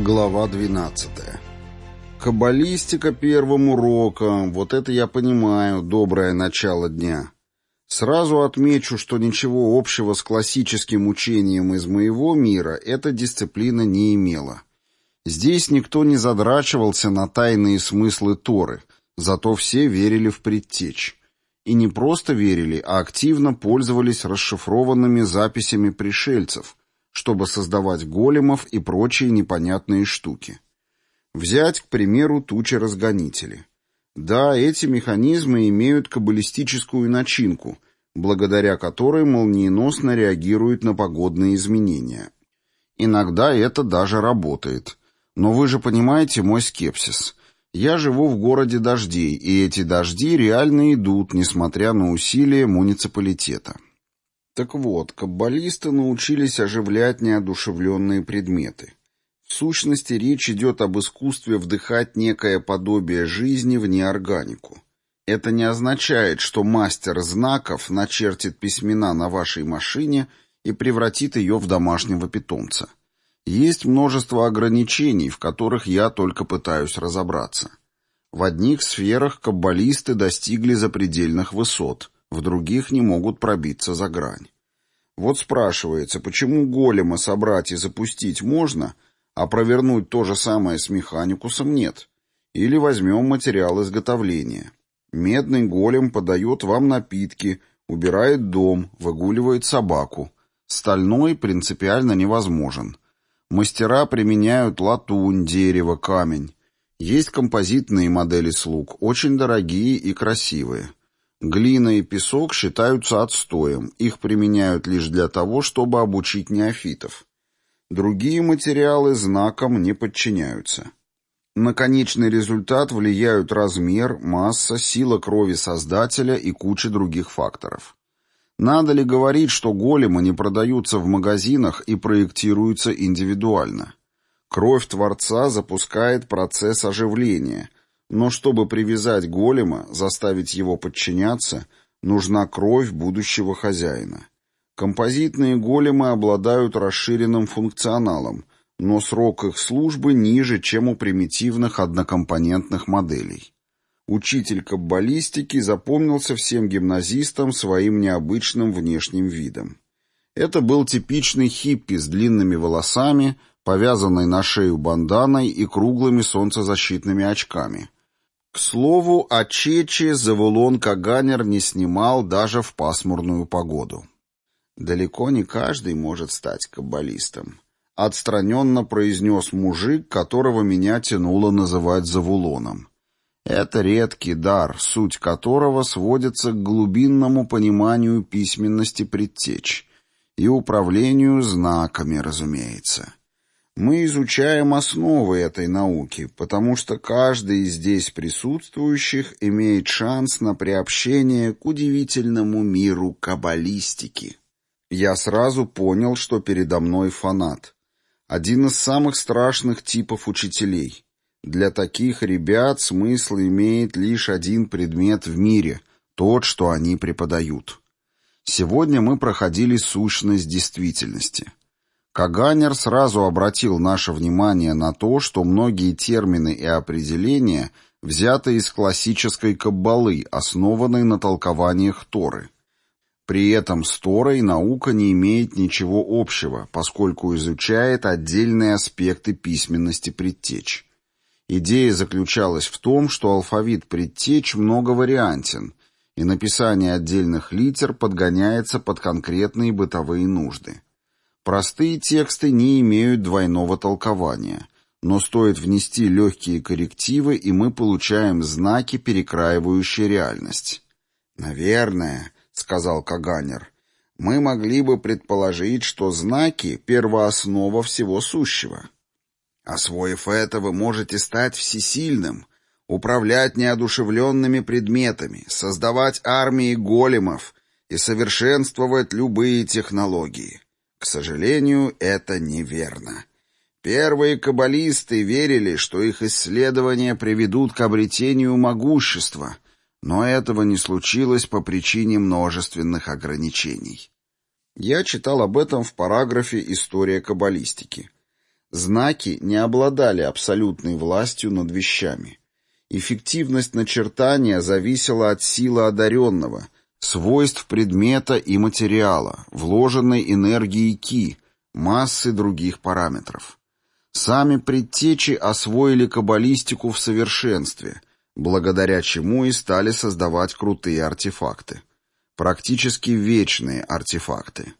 Глава 12. Каббалистика первым уроком, вот это я понимаю, доброе начало дня. Сразу отмечу, что ничего общего с классическим учением из моего мира эта дисциплина не имела. Здесь никто не задрачивался на тайные смыслы Торы, зато все верили в предтечь. И не просто верили, а активно пользовались расшифрованными записями пришельцев, чтобы создавать големов и прочие непонятные штуки. Взять, к примеру, тучи-разгонители. Да, эти механизмы имеют каббалистическую начинку, благодаря которой молниеносно реагируют на погодные изменения. Иногда это даже работает. Но вы же понимаете мой скепсис. Я живу в городе дождей, и эти дожди реально идут, несмотря на усилия муниципалитета. Так вот, каббалисты научились оживлять неодушевленные предметы. В сущности, речь идет об искусстве вдыхать некое подобие жизни в неорганику. Это не означает, что мастер знаков начертит письмена на вашей машине и превратит ее в домашнего питомца. Есть множество ограничений, в которых я только пытаюсь разобраться. В одних сферах каббалисты достигли запредельных высот – в других не могут пробиться за грань. Вот спрашивается, почему голема собрать и запустить можно, а провернуть то же самое с механикусом нет? Или возьмем материал изготовления. Медный голем подает вам напитки, убирает дом, выгуливает собаку. Стальной принципиально невозможен. Мастера применяют латунь, дерево, камень. Есть композитные модели слуг, очень дорогие и красивые. Глина и песок считаются отстоем, их применяют лишь для того, чтобы обучить неофитов. Другие материалы знаком не подчиняются. На конечный результат влияют размер, масса, сила крови создателя и куча других факторов. Надо ли говорить, что големы не продаются в магазинах и проектируются индивидуально? Кровь Творца запускает процесс оживления – но чтобы привязать голема, заставить его подчиняться, нужна кровь будущего хозяина. Композитные големы обладают расширенным функционалом, но срок их службы ниже, чем у примитивных однокомпонентных моделей. Учитель каббалистики запомнился всем гимназистам своим необычным внешним видом. Это был типичный хиппи с длинными волосами, повязанный на шею банданой и круглыми солнцезащитными очками – к слову, о Чече Завулон Каганер не снимал даже в пасмурную погоду. «Далеко не каждый может стать каббалистом», — отстраненно произнес мужик, которого меня тянуло называть Завулоном. Это редкий дар, суть которого сводится к глубинному пониманию письменности предтеч и управлению знаками, разумеется. Мы изучаем основы этой науки, потому что каждый из здесь присутствующих имеет шанс на приобщение к удивительному миру каббалистики. Я сразу понял, что передо мной фанат. Один из самых страшных типов учителей. Для таких ребят смысл имеет лишь один предмет в мире — тот, что они преподают. Сегодня мы проходили сущность действительности — Каганер сразу обратил наше внимание на то, что многие термины и определения взяты из классической каббалы, основанной на толкованиях Торы. При этом с Торой наука не имеет ничего общего, поскольку изучает отдельные аспекты письменности предтеч. Идея заключалась в том, что алфавит предтеч многовариантен, и написание отдельных литер подгоняется под конкретные бытовые нужды. Простые тексты не имеют двойного толкования, но стоит внести легкие коррективы, и мы получаем знаки, перекраивающие реальность. «Наверное», — сказал Каганер, — «мы могли бы предположить, что знаки — первооснова всего сущего. Освоив это, вы можете стать всесильным, управлять неодушевленными предметами, создавать армии големов и совершенствовать любые технологии». К сожалению, это неверно. Первые каббалисты верили, что их исследования приведут к обретению могущества, но этого не случилось по причине множественных ограничений. Я читал об этом в параграфе «История каббалистики». Знаки не обладали абсолютной властью над вещами. Эффективность начертания зависела от силы одаренного, свойств предмета и материала, вложенной энергии ки, массы других параметров. Сами предтечи освоили каббалистику в совершенстве, благодаря чему и стали создавать крутые артефакты. Практически вечные артефакты.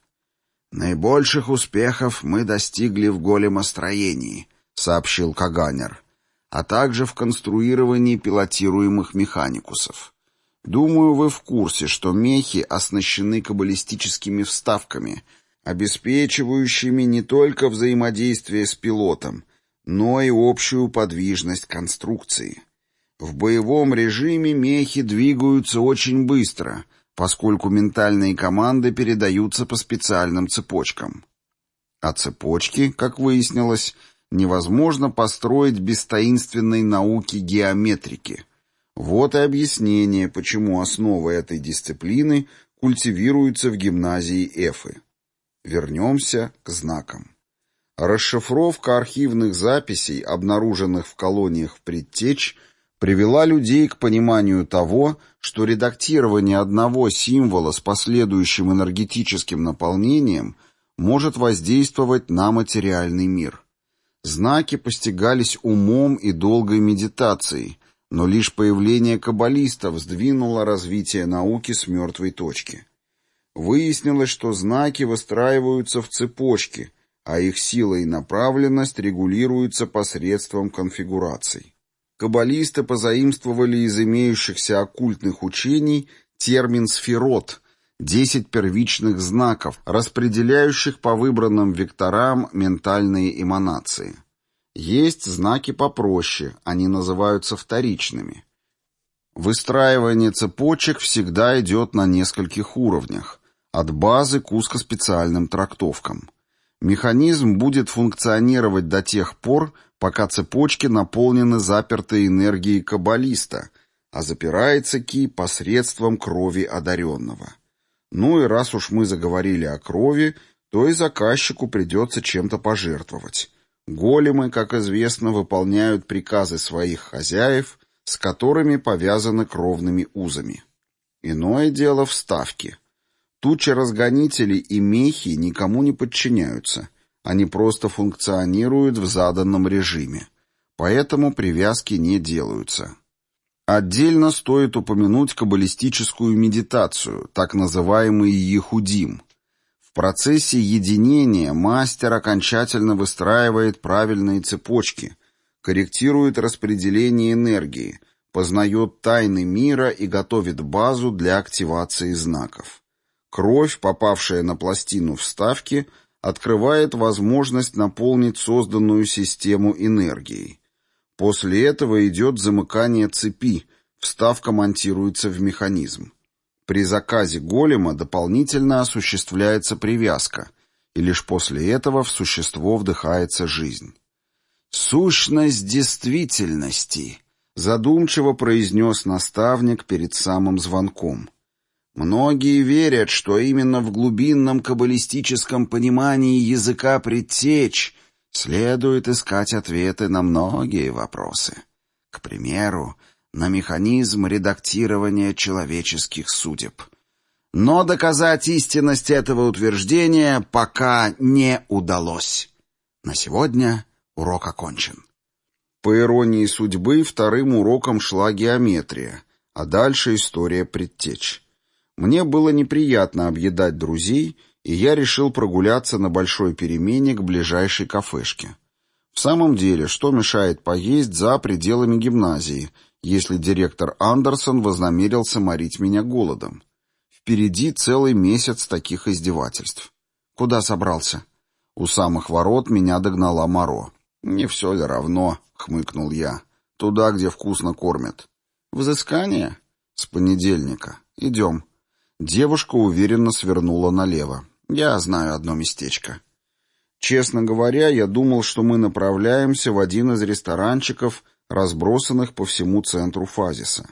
«Наибольших успехов мы достигли в големостроении», — сообщил Каганер, «а также в конструировании пилотируемых механикусов. Думаю, вы в курсе, что мехи оснащены каббалистическими вставками, обеспечивающими не только взаимодействие с пилотом, но и общую подвижность конструкции. В боевом режиме мехи двигаются очень быстро — поскольку ментальные команды передаются по специальным цепочкам. А цепочки, как выяснилось, невозможно построить без таинственной науки геометрики. Вот и объяснение, почему основы этой дисциплины культивируются в гимназии Эфы. Вернемся к знакам. Расшифровка архивных записей, обнаруженных в колониях в предтечь, привела людей к пониманию того, что редактирование одного символа с последующим энергетическим наполнением может воздействовать на материальный мир. Знаки постигались умом и долгой медитацией, но лишь появление каббалистов сдвинуло развитие науки с мертвой точки. Выяснилось, что знаки выстраиваются в цепочки, а их сила и направленность регулируются посредством конфигураций. Каббалисты позаимствовали из имеющихся оккультных учений термин «сферот» — десять первичных знаков, распределяющих по выбранным векторам ментальные эманации. Есть знаки попроще, они называются вторичными. Выстраивание цепочек всегда идет на нескольких уровнях, от базы к узкоспециальным трактовкам. Механизм будет функционировать до тех пор, пока цепочки наполнены запертой энергией каббалиста, а запирается ки посредством крови одаренного. Ну и раз уж мы заговорили о крови, то и заказчику придется чем-то пожертвовать. Големы, как известно, выполняют приказы своих хозяев, с которыми повязаны кровными узами. Иное дело в ставке. Туча разгонителей и мехи никому не подчиняются – они просто функционируют в заданном режиме. Поэтому привязки не делаются. Отдельно стоит упомянуть каббалистическую медитацию, так называемый ехудим. Процессе единения мастер окончательно выстраивает правильные цепочки, корректирует распределение энергии, познает тайны мира и готовит базу для активации знаков. Кровь, попавшая на пластину вставки, открывает возможность наполнить созданную систему энергией. После этого идет замыкание цепи, вставка монтируется в механизм. При заказе голема дополнительно осуществляется привязка, и лишь после этого в существо вдыхается жизнь. «Сущность действительности», — задумчиво произнес наставник перед самым звонком — Многие верят, что именно в глубинном каббалистическом понимании языка предтеч следует искать ответы на многие вопросы. К примеру, на механизм редактирования человеческих судеб. Но доказать истинность этого утверждения пока не удалось. На сегодня урок окончен. По иронии судьбы, вторым уроком шла геометрия, а дальше история предтеч. Мне было неприятно объедать друзей, и я решил прогуляться на большой перемене к ближайшей кафешке. В самом деле, что мешает поесть за пределами гимназии, если директор Андерсон вознамерился морить меня голодом? Впереди целый месяц таких издевательств. Куда собрался? У самых ворот меня догнала Моро. «Не все ли равно?» — хмыкнул я. «Туда, где вкусно кормят». «Взыскание?» «С понедельника. Идем». Девушка уверенно свернула налево. «Я знаю одно местечко». Честно говоря, я думал, что мы направляемся в один из ресторанчиков, разбросанных по всему центру Фазиса.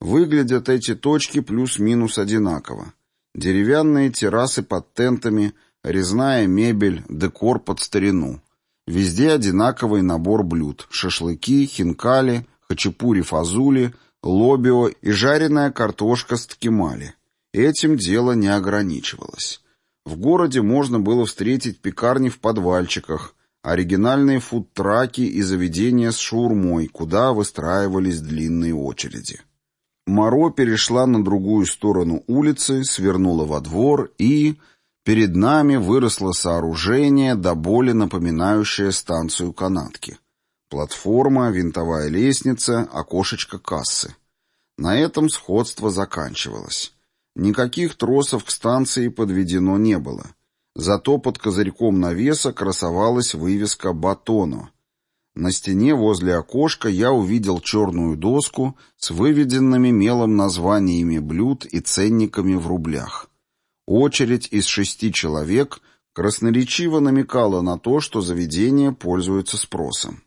Выглядят эти точки плюс-минус одинаково. Деревянные террасы под тентами, резная мебель, декор под старину. Везде одинаковый набор блюд – шашлыки, хинкали, хачапури-фазули, лобио и жареная картошка с ткемали. Этим дело не ограничивалось. В городе можно было встретить пекарни в подвальчиках, оригинальные фудтраки и заведения с шаурмой, куда выстраивались длинные очереди. Моро перешла на другую сторону улицы, свернула во двор и... Перед нами выросло сооружение, до боли напоминающее станцию канатки. Платформа, винтовая лестница, окошечко кассы. На этом сходство заканчивалось. Никаких тросов к станции подведено не было. Зато под козырьком навеса красовалась вывеска «Батоно». На стене возле окошка я увидел черную доску с выведенными мелом названиями блюд и ценниками в рублях. Очередь из шести человек красноречиво намекала на то, что заведение пользуется спросом.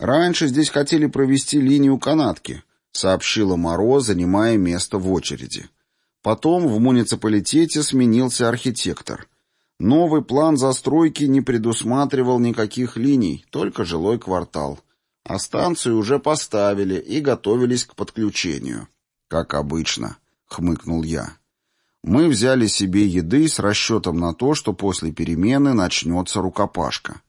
«Раньше здесь хотели провести линию канатки», — сообщила Моро, занимая место в очереди. Потом в муниципалитете сменился архитектор. Новый план застройки не предусматривал никаких линий, только жилой квартал. А станцию уже поставили и готовились к подключению. «Как обычно», — хмыкнул я. Мы взяли себе еды с расчетом на то, что после перемены начнется рукопашка.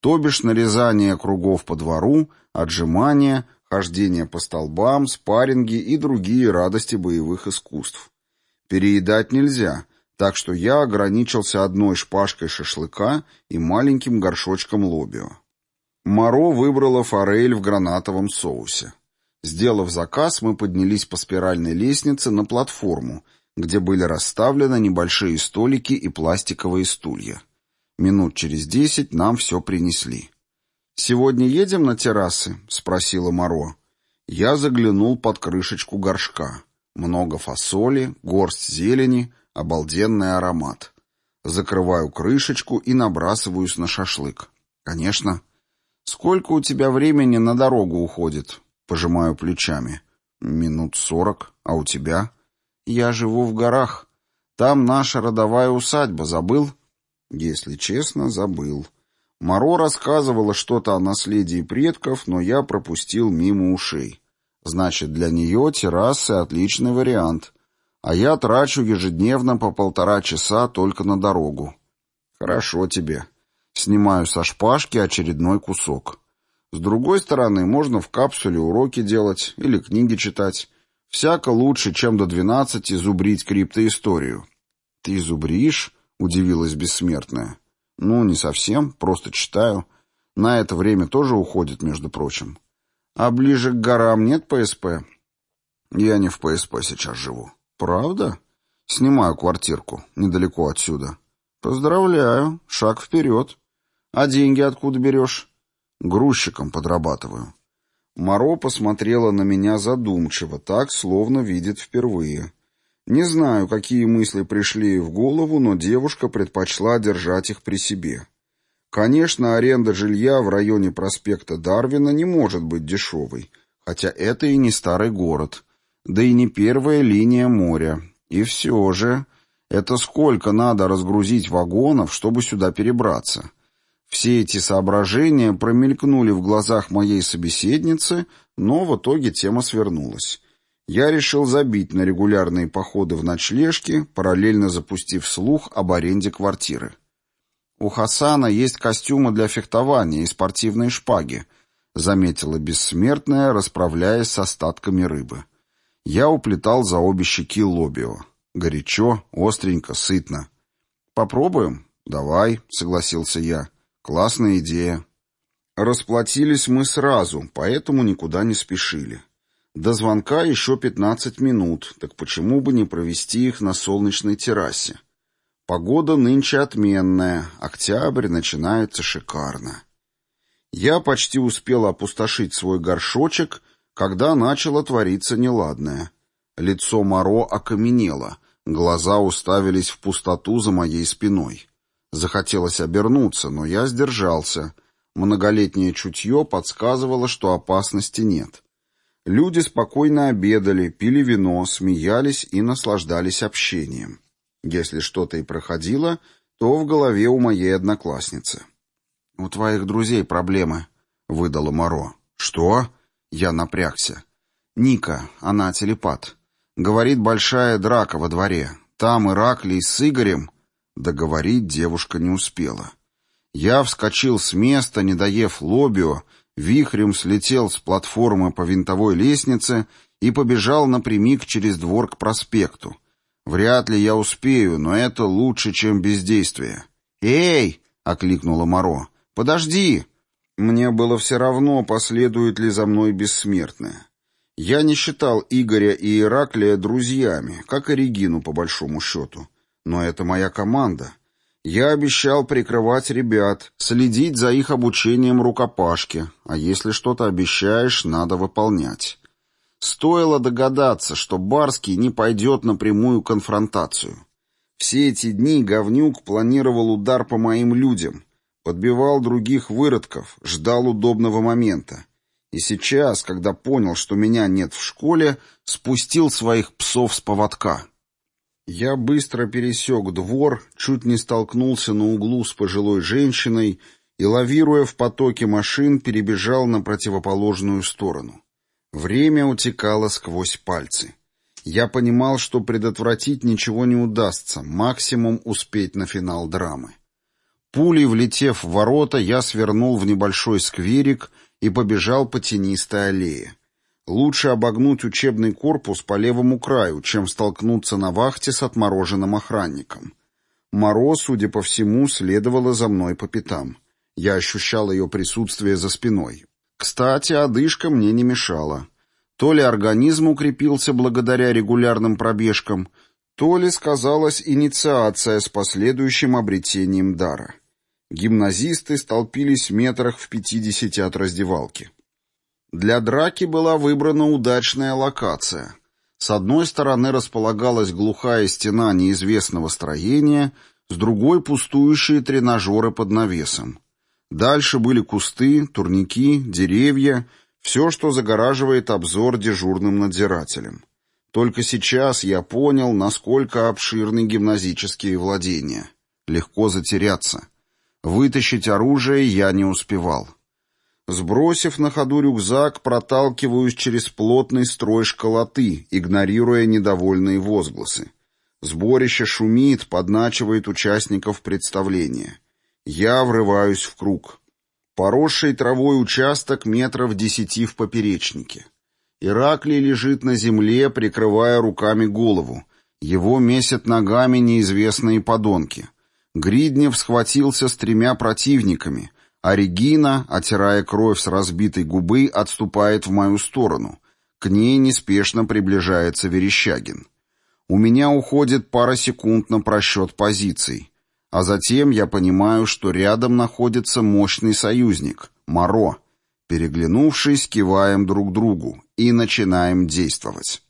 То бишь нарезание кругов по двору, отжимания, хождение по столбам, спарринги и другие радости боевых искусств. Переедать нельзя, так что я ограничился одной шпажкой шашлыка и маленьким горшочком лобио. Моро выбрала форель в гранатовом соусе. Сделав заказ, мы поднялись по спиральной лестнице на платформу — где были расставлены небольшие столики и пластиковые стулья. Минут через десять нам все принесли. «Сегодня едем на террасы?» — спросила Моро. Я заглянул под крышечку горшка. Много фасоли, горсть зелени, обалденный аромат. Закрываю крышечку и набрасываюсь на шашлык. «Конечно». «Сколько у тебя времени на дорогу уходит?» Пожимаю плечами. «Минут сорок. А у тебя?» Я живу в горах. Там наша родовая усадьба. Забыл? Если честно, забыл. Моро рассказывала что-то о наследии предков, но я пропустил мимо ушей. Значит, для нее террасы — отличный вариант. А я трачу ежедневно по полтора часа только на дорогу. Хорошо тебе. Снимаю со шпажки очередной кусок. С другой стороны, можно в капсуле уроки делать или книги читать. Всяко лучше, чем до двенадцати зубрить криптоисторию. «Ты зубришь?» — удивилась бессмертная. «Ну, не совсем, просто читаю. На это время тоже уходит, между прочим. А ближе к горам нет ПСП?» «Я не в ПСП сейчас живу». «Правда?» «Снимаю квартирку, недалеко отсюда». «Поздравляю, шаг вперед. А деньги откуда берешь?» «Грузчиком подрабатываю». Моро посмотрела на меня задумчиво, так, словно видит впервые. Не знаю, какие мысли пришли ей в голову, но девушка предпочла держать их при себе. Конечно, аренда жилья в районе проспекта Дарвина не может быть дешевой, хотя это и не старый город, да и не первая линия моря. И все же, это сколько надо разгрузить вагонов, чтобы сюда перебраться? Все эти соображения промелькнули в глазах моей собеседницы, но в итоге тема свернулась. Я решил забить на регулярные походы в ночлежки, параллельно запустив слух об аренде квартиры. «У Хасана есть костюмы для фехтования и спортивные шпаги», заметила бессмертная, расправляясь с остатками рыбы. Я уплетал за обе щеки лобио. Горячо, остренько, сытно. «Попробуем?» «Давай», — согласился я. Классная идея. Расплатились мы сразу, поэтому никуда не спешили. До звонка еще 15 минут, так почему бы не провести их на солнечной террасе? Погода нынче отменная, октябрь начинается шикарно. Я почти успел опустошить свой горшочек, когда начало твориться неладное. Лицо Моро окаменело, глаза уставились в пустоту за моей спиной. Захотелось обернуться, но я сдержался. Многолетнее чутье подсказывало, что опасности нет. Люди спокойно обедали, пили вино, смеялись и наслаждались общением. Если что-то и проходило, то в голове у моей одноклассницы. «У твоих друзей проблемы», — выдала Моро. «Что?» — я напрягся. «Ника, она телепат. Говорит, большая драка во дворе. Там Ираклий с Игорем...» Договорить девушка не успела. Я вскочил с места, не доев лобио, вихрем слетел с платформы по винтовой лестнице и побежал напрямик через двор к проспекту. Вряд ли я успею, но это лучше, чем бездействие. «Эй!» — окликнула Моро. «Подожди!» Мне было все равно, последует ли за мной бессмертное. Я не считал Игоря и Ираклия друзьями, как и Регину, по большому счету. Но это моя команда. Я обещал прикрывать ребят, следить за их обучением рукопашке, а если что-то обещаешь, надо выполнять. Стоило догадаться, что Барский не пойдет на прямую конфронтацию. Все эти дни говнюк планировал удар по моим людям, подбивал других выродков, ждал удобного момента. И сейчас, когда понял, что меня нет в школе, спустил своих псов с поводка. Я быстро пересек двор, чуть не столкнулся на углу с пожилой женщиной и, лавируя в потоке машин, перебежал на противоположную сторону. Время утекало сквозь пальцы. Я понимал, что предотвратить ничего не удастся, максимум успеть на финал драмы. Пулей влетев в ворота, я свернул в небольшой скверик и побежал по тенистой аллее. Лучше обогнуть учебный корпус по левому краю, чем столкнуться на вахте с отмороженным охранником. Моро, судя по всему, следовала за мной по пятам. Я ощущал ее присутствие за спиной. Кстати, одышка мне не мешала. То ли организм укрепился благодаря регулярным пробежкам, то ли сказалась инициация с последующим обретением дара. Гимназисты столпились в метрах в пятидесяти от раздевалки. Для драки была выбрана удачная локация. С одной стороны располагалась глухая стена неизвестного строения, с другой — пустующие тренажеры под навесом. Дальше были кусты, турники, деревья, все, что загораживает обзор дежурным надзирателем. Только сейчас я понял, насколько обширны гимназические владения. Легко затеряться. Вытащить оружие я не успевал. Сбросив на ходу рюкзак, проталкиваюсь через плотный строй школоты, игнорируя недовольные возгласы. Сборище шумит, подначивает участников представления. Я врываюсь в круг. Поросший травой участок метров десяти в поперечнике. Ираклий лежит на земле, прикрывая руками голову. Его месят ногами неизвестные подонки. Гриднев схватился с тремя противниками, а Регина, отирая кровь с разбитой губы, отступает в мою сторону. К ней неспешно приближается Верещагин. У меня уходит пара секунд на просчет позиций. А затем я понимаю, что рядом находится мощный союзник — Моро. Переглянувшись, киваем друг другу и начинаем действовать.